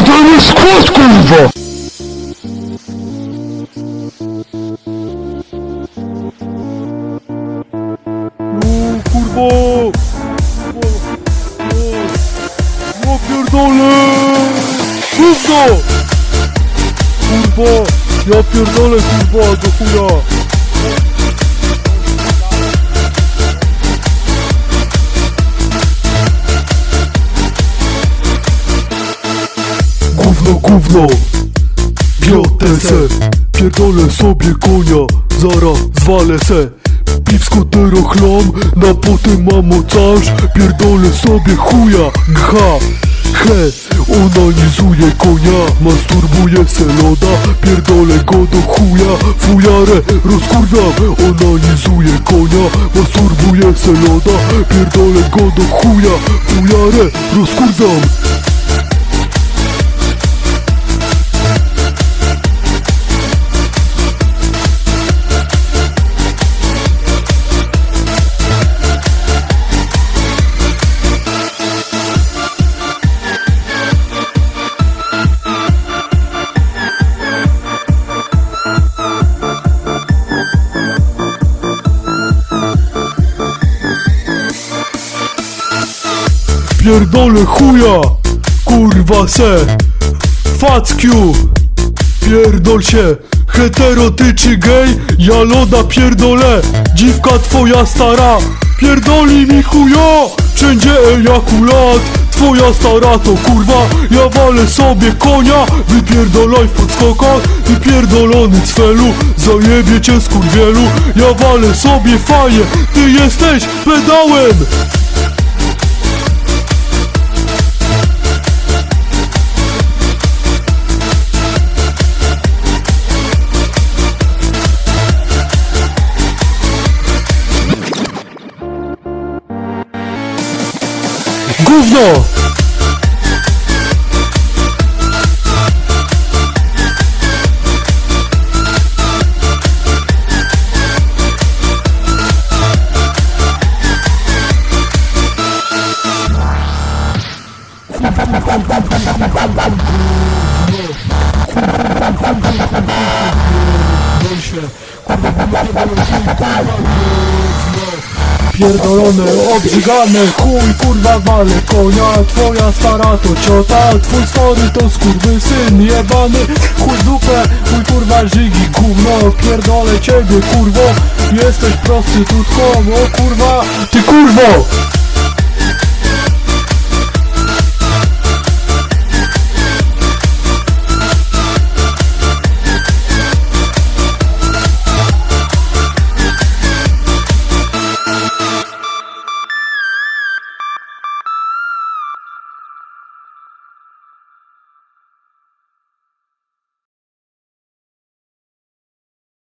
Jadany skład kurwa! No kurwa! Kurwa! No, pierdolę! Gówno! Kurwa! Ja pierdolę kurwa do chuja! Gówno! Biotę se, pierdolę sobie konia, zara zwalę se. Piwsko terochlom, na potem mam mocarz, pierdolę sobie chuja, gha He, onanizuje konia, masturbuje se loda, pierdolę go do chuja, fujarę rozkurwiam, onanizuje konia, masturbuje se loda, pierdolę go do chuja, fujarę rozkurwiam Pierdolę chuja, kurwa se. Fackiu, pierdol się. Hetero ty czy gej, ja loda pierdolę Dziwka twoja stara, pierdoli mi chuja Wszędzie ejakulat, twoja stara to kurwa Ja walę sobie konia, wypierdolaj w podskokach Wypierdolony cfelu, zajebie cię skurwielu Ja walę sobie faję, ty jesteś pedałem Gówno! Pierdolone, obrzygane, chuj kurwa wale konia Twoja stara to ciota, twój stary to skurwysyn jebany. Chuj dupę, chuj kurwa żygi gówno. Pierdolę ciebie kurwo, jesteś prostytutką O kurwa, ty kurwo!